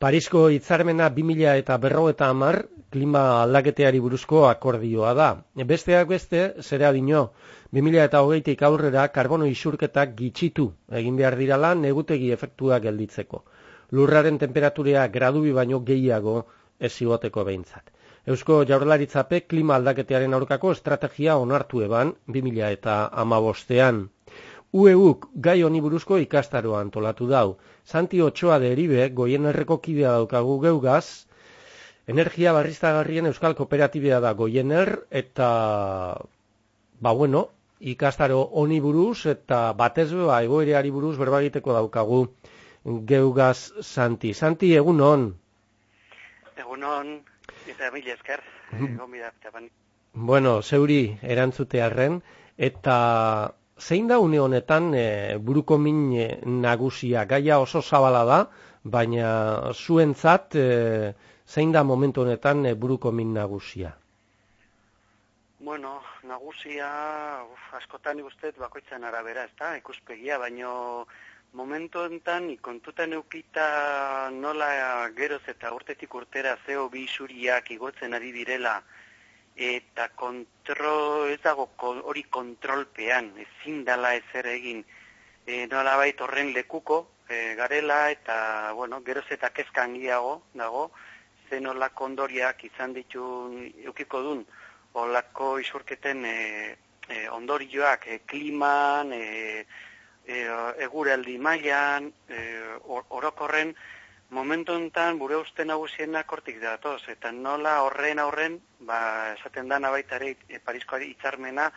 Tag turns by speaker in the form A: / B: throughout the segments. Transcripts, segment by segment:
A: Parisko hitzarmena 2000 eta berrogeta amar klima aldaketeari buruzko akordioa da. Besteak beste, zera dino, 2000 eta hogeitik aurrera karbono isurketak gitxitu egin behar dirala negutegi efektua gelditzeko. Lurraren temperaturea gradubi baino gehiago ez zigoteko behintzat. Eusko jaurlaritzape klima aldaketearen aurkako estrategia onartu eban 2000 eta amabostean. UEUk gai honi buruzko ikastaroa antolatu dau. Santi Otsoa deribe, goien erreko kidea daukagu geugaz, energia barriztagarrien euskal kooperatibea da goiener, eta, ba bueno, ikastaro honi buruz, eta batez ba, egoereari buruz berbagiteko daukagu geugaz Santi. Santi, egun hon?
B: Egun hon, eta mila esker, egon
A: Bueno, zeuri erantzutearen, eta zein da une honetan e, buruko min e, nagusia gaia oso zabala da, baina zuentzat e, zein da momentu honetan e, buruko min nagusia?
B: Bueno, nagusia uf, askotan ikustez bakoitzan arabera, ezta? Ikuspegia, baino momentu honetan ikontutan eukita nola geroz eta urtetik urtera zeo bi isuriak igotzen ari direla, eta kontro, ez dago hori kontrolpean, ezin dala ezer egin, e, nola bait horren lekuko, e, garela eta, bueno, geroz eta kezkan dago, zen olako ondoriak izan ditu eukiko dun, olako isurketen e, e, ondorioak e, kliman, e, e, eguraldi mailan, e, orokorren, momentu enten gure uste nagusienak hortik datoz, eta nola horren aurren, ba, esaten da nabaitare e, Parisko hitzarmena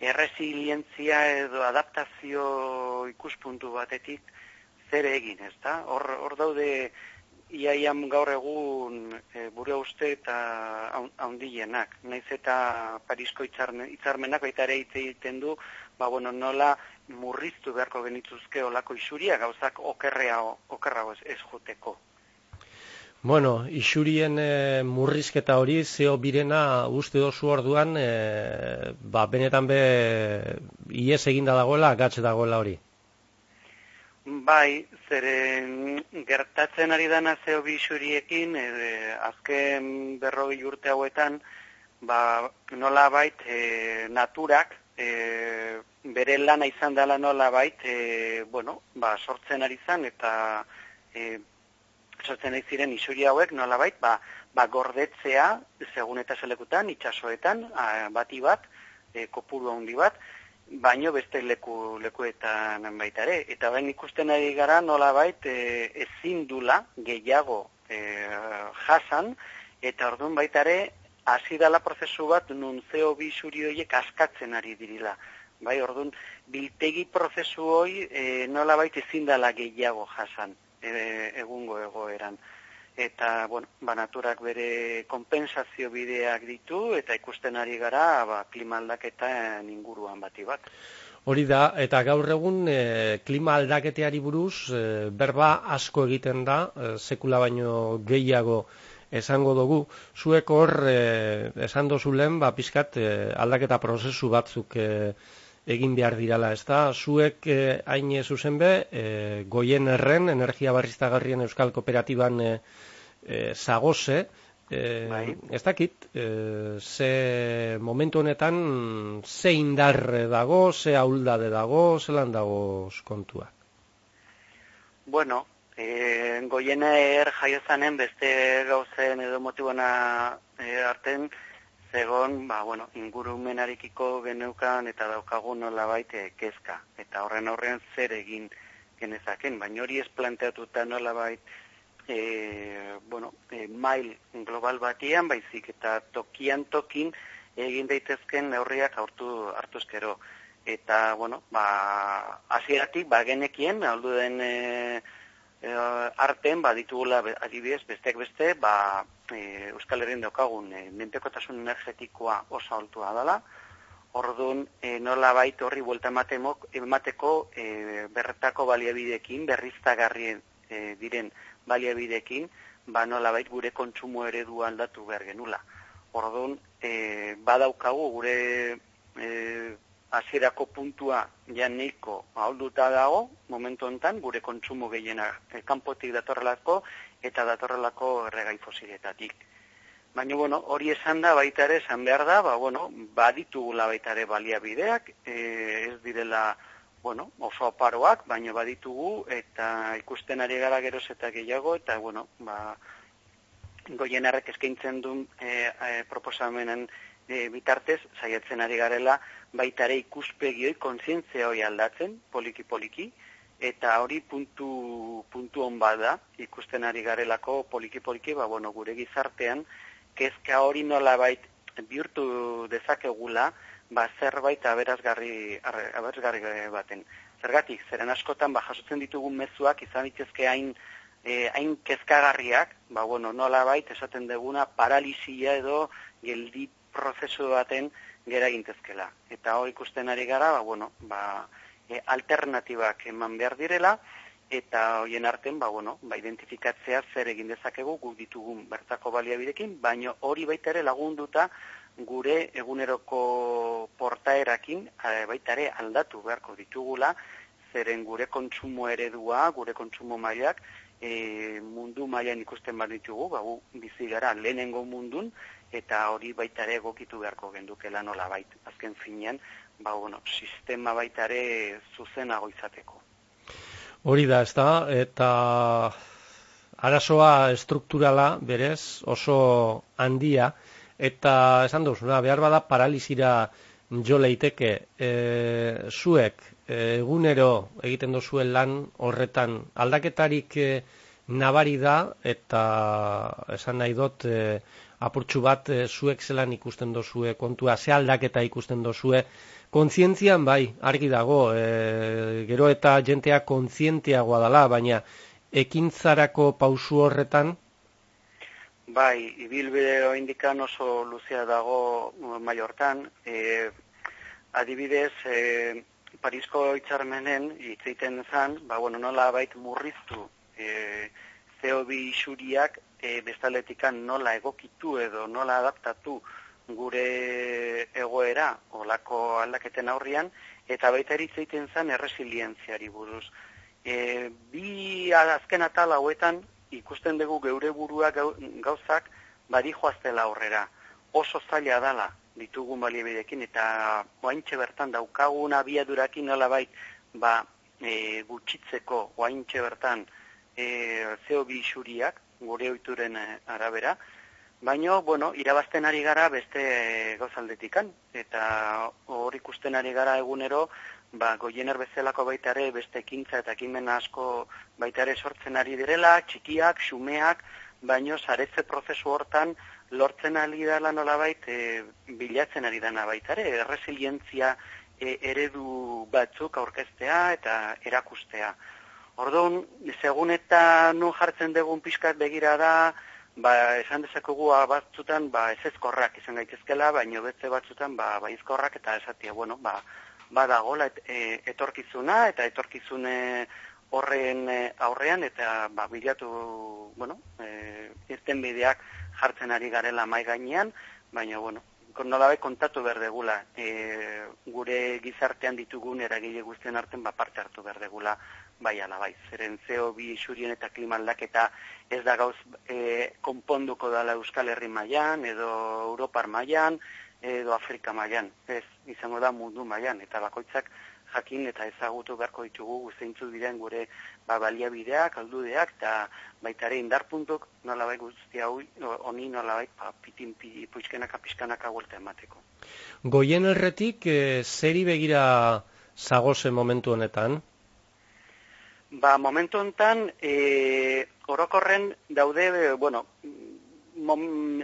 B: erresilientzia edo adaptazio ikuspuntu batetik zer egin, ez da? Hor, hor daude iaiam gaur egun e, bure uste eta haundienak. Naiz eta Parisko hitzarmenak baita ere egiten du, ba, bueno, nola murriztu beharko genituzke olako isuria gauzak okerrea okerrago ez, ez joteko.
A: Bueno, isurien e, murrizketa hori zeo birena uste dozu orduan e, ba, benetan be ies eginda dagoela, gatze dagoela hori.
B: Bai, zeren gertatzen ari dana zeo bi isuriekin, e, azken berrogi urte hauetan, ba, nola bait e, naturak, e, bere lana izan dela nola bait, e, bueno, ba, sortzen ari zan, eta e, sortzen ari ziren isuri hauek nola bait, ba, ba gordetzea, segun eta selekutan, itxasoetan, bati bat, e, kopuru handi bat, baino beste leku, lekuetan baita ere. Eta bain ikusten ari gara nola bait, e, ezin dula gehiago e, jasan, eta orduan baita ere, hasi dela prozesu bat nun zeo bi horiek askatzen ari dirila. Bai, orduan, biltegi prozesu hori e, nola baita ezin dela gehiago jasan e, egungo egoeran. Eta, bueno, ba, naturak bere kompensazio bideak ditu eta ikusten ari gara ba, klima aldaketa inguruan bati bat.
A: Hori da, eta gaur egun e, klima aldaketeari buruz, e, berba asko egiten da, e, sekula baino gehiago esango dugu, zuek hor e, esan dozu lehen, ba, pizkat e, aldaketa prozesu batzuk e, egin behar dirala, ez da? Zuek e, hain zuzen be, e, goien erren, energia barriztagarrien euskal kooperatiban e, e, zagoze, e, bai. ez dakit, e, ze momentu honetan, ze indarre dago, ze hauldade dago, zelan dago kontua?
B: Bueno, E, goiener jaiozanen beste gauzen edo motibona e, arten zegon, ba, bueno, ingurumenarikiko geneukan eta daukagun nola baite kezka. Eta horren horren zer egin genezaken, baina hori ez planteatuta nola bait, e, bueno, e, mail global batian, baizik eta tokian tokin egin daitezken neurriak hartu hartuzkero. Eta, bueno, ba, asieratik, ba, genekien, aldu den, e, e, arten baditugula adibidez besteak beste ba, e, Euskal Herrien daukagun e, menpekotasun energetikoa oso altua dela Orduan, e, nola baita horri buelta emateko e, berretako baliabidekin, berriztagarrien e, diren baliabidekin, ba nola baita gure kontsumo eredu aldatu behar genula. Orduan, e, badaukagu gure e, hasierako puntua ja neiko dago momentu hontan gure kontsumo gehiena kanpotik datorrelako eta datorrelako erregai fosiletatik. Baina, bueno, hori esan da baita ere, esan behar da, ba, bueno, baditugula baita ere baliabideak, e, ez direla, bueno, oso aparoak, baina baditugu, eta ikusten ari gara geroz eta gehiago, eta, bueno, ba, goienarrek eskaintzen duen e, e, proposamenen e, bitartez, saiatzen ari garela, baita ere ikuspegioi, kontzientzia hori aldatzen, poliki-poliki, eta hori puntu, puntu hon bada, ikusten ari garelako poliki-poliki, ba, bueno, gure gizartean, kezka hori nola bait bihurtu dezakegula, ba, zerbait aberazgarri, aberazgarri baten. Zergatik, zeren askotan, ba, jasotzen ditugun mezuak, izan dituzke hain, e, hain kezkagarriak, ba, bueno, nola bait, esaten deguna, paralizia edo geldi prozesu baten gera gintezkela. Eta hori ikusten ari gara, ba, bueno, ba, e, alternatibak eman behar direla, eta hoien arten, ba, bueno, ba, identifikatzea zer egin dezakegu guk ditugun bertako baliabidekin, baino hori baita ere lagunduta gure eguneroko portaerakin e, baita ere aldatu beharko ditugula, zeren gure kontsumo eredua, gure kontsumo mailak, e, mundu mailan ikusten bat ditugu, ba, bizi gara lehenengo mundun, eta hori baita ere egokitu beharko gendukela nola bait. Azken finean, ba, bueno, sistema baita ere zuzenago izateko.
A: Hori da, ez da, eta arazoa estrukturala berez oso handia, eta esan duzuna, behar bada paralizira jo leiteke e, zuek e, egunero egiten duzuen lan horretan aldaketarik e, nabari da eta esan nahi dut e, apurtxu bat e, zuek zelan ikusten dozue kontua, ze aldaketa ikusten dozue kontzientzian bai, argi dago e, gero eta jentea kontzientiagoa dela, baina ekintzarako pausu horretan
B: Bai, ibilbide indikan oso luzea dago maiortan. E, adibidez, e, Parisko itxarmenen itzeiten zan, ba, bueno, nola bait murriztu e, CO2 isuriak e, bestaletikan nola egokitu edo nola adaptatu gure egoera olako aldaketen aurrian, eta baita eritzeiten zan erresilientziari buruz. E, bi azken atal hauetan ikusten dugu geure burua gauzak badi joaztela aurrera. Oso zaila dala ditugun baliebidekin eta oaintxe bertan daukagun abiadurakin nola ba, e, gutxitzeko oaintxe bertan e, zeo bi isuriak gure oituren e, arabera, baino, bueno, irabazten ari gara beste gauzaldetikan, eta hor ikusten ari gara egunero, ba, goiener bezalako baita ere beste ekintza eta ekimen asko baita ere sortzen ari direla, txikiak, xumeak, baino saretze prozesu hortan lortzen ari dela nolabait e, bilatzen ari dena baita ere, resilientzia e, eredu batzuk aurkeztea eta erakustea. Orduan, segun eta nu jartzen dugun pixkat begira da, ba, esan dezakegu batzutan ba, ez ezkorrak izan gaitezkela, baino betze batzutan ba, ba izkorrak eta esatia, bueno, ba, badagola et, e, etorkizuna eta etorkizune horren e, aurrean eta ba, bilatu bueno, e, irten bideak jartzen ari garela mai gainean, baina bueno, nolabe kontatu berdegula e, gure gizartean ditugun eragile guztien arten ba, parte hartu berdegula bai ala bai. Zeren zeo bi isurien eta klima aldaketa ez da gauz e, konponduko dala Euskal Herri mailan edo Europar mailan, edo Afrika mailan, ez izango da mundu mailan eta bakoitzak jakin eta ezagutu beharko ditugu guzteintzu diren gure ba, baliabideak, aldudeak eta baita ere indarpuntuk nolabait guzti hau honi nolabait ba, pitin pi, puizkenaka pizkanaka vuelta emateko.
A: Goien erretik e, zeri begira zagoze momentu honetan?
B: Ba, momentu honetan e, orokorren daude, bueno, mom,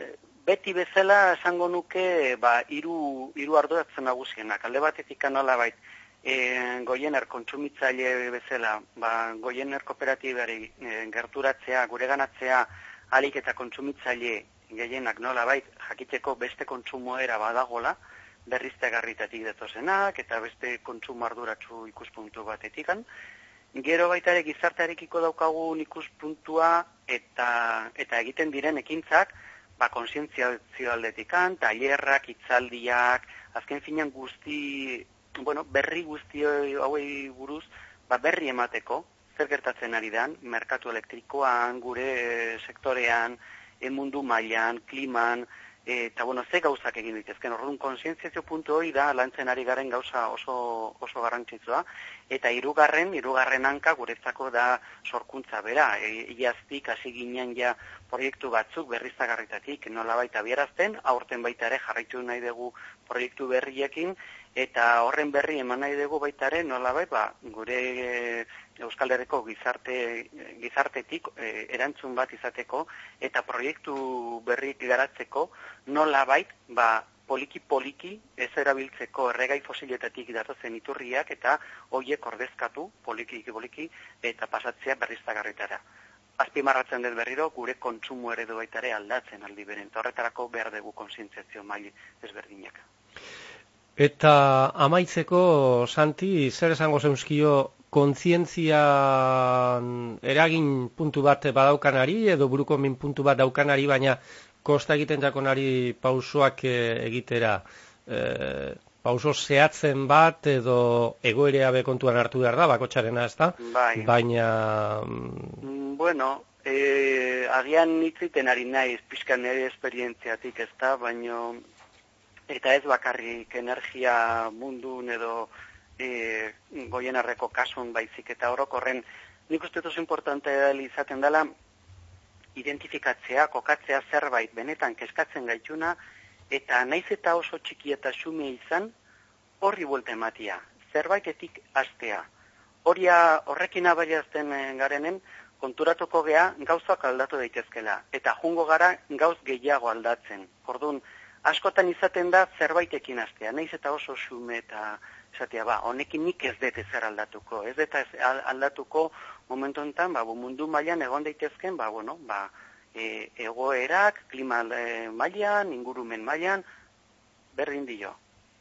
B: beti bezala esango nuke ba hiru hiru arduratzen nagusienak. Alde batetik nola bait e, goiener kontsumitzaile bezala ba goiener kooperatibari e, gerturatzea gureganatzea alik eta kontsumitzaile gehienak nola bait jakiteko beste kontsumoera badagola berrizte garritatik detozenak eta beste kontsumo arduratsu ikuspuntu batetikan Gero baita ere gizartearekiko daukagun ikuspuntua eta eta egiten diren ekintzak, ba, konsientziazio aldetikan, tailerrak, itzaldiak, azken finean guzti, bueno, berri guzti hauei buruz, ba, berri emateko, zer gertatzen ari dan, merkatu elektrikoan, gure sektorean, emundu mailan, kliman, eta bueno, ze gauzak egin ditezken. Orduan kontzientziazio puntu hori da lantzen ari garen gauza oso oso garrantzitsua eta hirugarren, hirugarren hanka guretzako da sorkuntza bera. E, iaztik hasi ginen ja proiektu batzuk berriztagarritatik nolabait abierazten, aurten baita ere jarraitu nahi dugu proiektu berriekin eta horren berri eman nahi dugu baita ere nolabait ba, gure e, Euskal Herriko gizarte, gizartetik e, erantzun bat izateko eta proiektu berrik garatzeko nolabait ba, poliki-poliki ez erabiltzeko erregai fosiletatik datozen iturriak eta hoiek ordezkatu poliki-poliki eta pasatzea berriztagarritara azpimarratzen dut berriro, gure kontsumo eredu baita ere aldatzen aldi beren, eta horretarako behar dugu konsientziazio maili ezberdinak.
A: Eta amaitzeko, Santi, zer esango zeuzkio kontzientzia eragin puntu bat badaukanari, edo buruko min puntu bat daukanari, baina kosta egiten jakonari pausoak eh, egitera. E, pauso zehatzen bat edo egoerea bekontuan hartu behar da, bakotxarena ez da,
B: bai.
A: baina
B: mm, Bueno, e, agian nitziten ari naiz pixkan nire esperientziatik ez da, baino eta ez bakarrik energia mundun edo e, goienarreko kasun baizik eta orokorren nik uste oso importante izaten dela identifikatzea, kokatzea zerbait benetan keskatzen gaituna eta naiz eta oso txiki eta xume izan horri buelte ematia, zerbaitetik astea. Horia horrekin abariazten garenen, konturatuko gea gauzak aldatu daitezkela eta jungo gara gauz gehiago aldatzen. Ordun askotan izaten da zerbaitekin astea, naiz eta oso xume eta esatea ba, honekin nik ez dut zer aldatuko. Ez dut aldatuko momentu enten, ba, mundu mailan egon daitezken, ba, bueno, ba, e, egoerak, klima e, mailan, ingurumen mailan, berdin dio.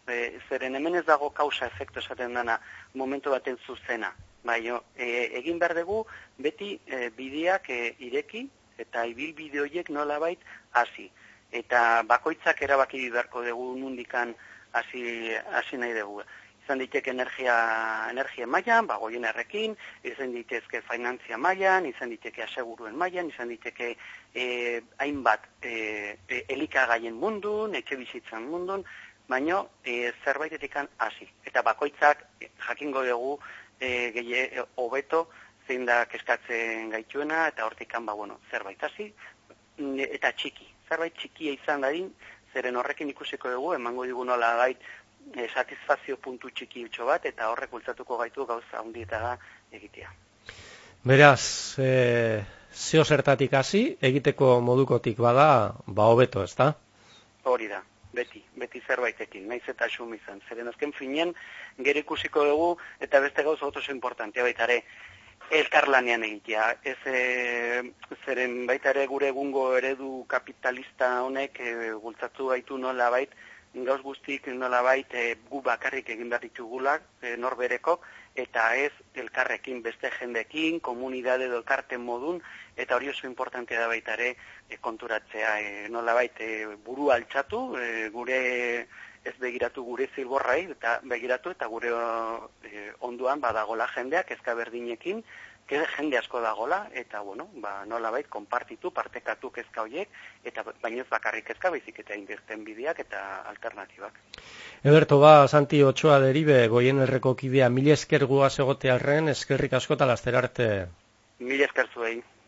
B: E, zeren hemen ez dago kausa efektu esaten dana momentu baten zuzena. Bai, e, egin behar dugu beti e, bideak e, ireki eta ibil bide horiek nolabait hasi. Eta bakoitzak erabaki beharko dugu mundikan hasi hasi nahi dugu. Izan diteke energia energia mailan, ba errekin, izan ditezke finantzia mailan, izan diteke aseguruen mailan, izan diteke e, hainbat e, e, elikagaien mundun, etxe bizitzan mundun, baino e, zerbaitetik hasi. Eta bakoitzak jakingo dugu e, gehi hobeto zein da keskatzen gaituena eta hortikan ba bueno zerbait hasi eta txiki zerbait txikia izan dadin zeren horrekin ikusiko dugu emango digu nola bait e, satisfazio puntu txiki utxo bat eta horrek bultzatuko gaitu gauza handieta egitea
A: Beraz, e, zeo zertatik hasi, egiteko modukotik bada, ba hobeto, ezta?
B: Hori da, beti, beti zerbaitekin, naiz eta xum izan. Zeren azken finen, gero ikusiko dugu, eta beste gauza oso importantea baita ere, elkarlanean egitea. Ez e, zeren baita ere gure egungo eredu kapitalista honek e, gultzatu baitu nola bait, gauz guztik nola bait e, gu bakarrik egin behar ditugulak, e, norbereko, eta ez elkarrekin beste jendekin, komunidade edo elkarten modun, eta hori oso importantea da baita ere e, konturatzea e, nola baita e, buru altxatu, e, gure ez begiratu gure zilborrai, eta begiratu eta gure e, onduan badagola jendeak ezka berdinekin, jende asko dagola, eta bueno, ba, nola baita konpartitu, partekatu kezka horiek, eta baino ez bakarrik kezka, baizik eta indirten bideak eta alternatibak.
A: Eberto, ba, Santi Ochoa deribe, goien erreko kidea, mila esker guaz egotearen, eskerrik asko talazterarte.
B: Mila esker zuei.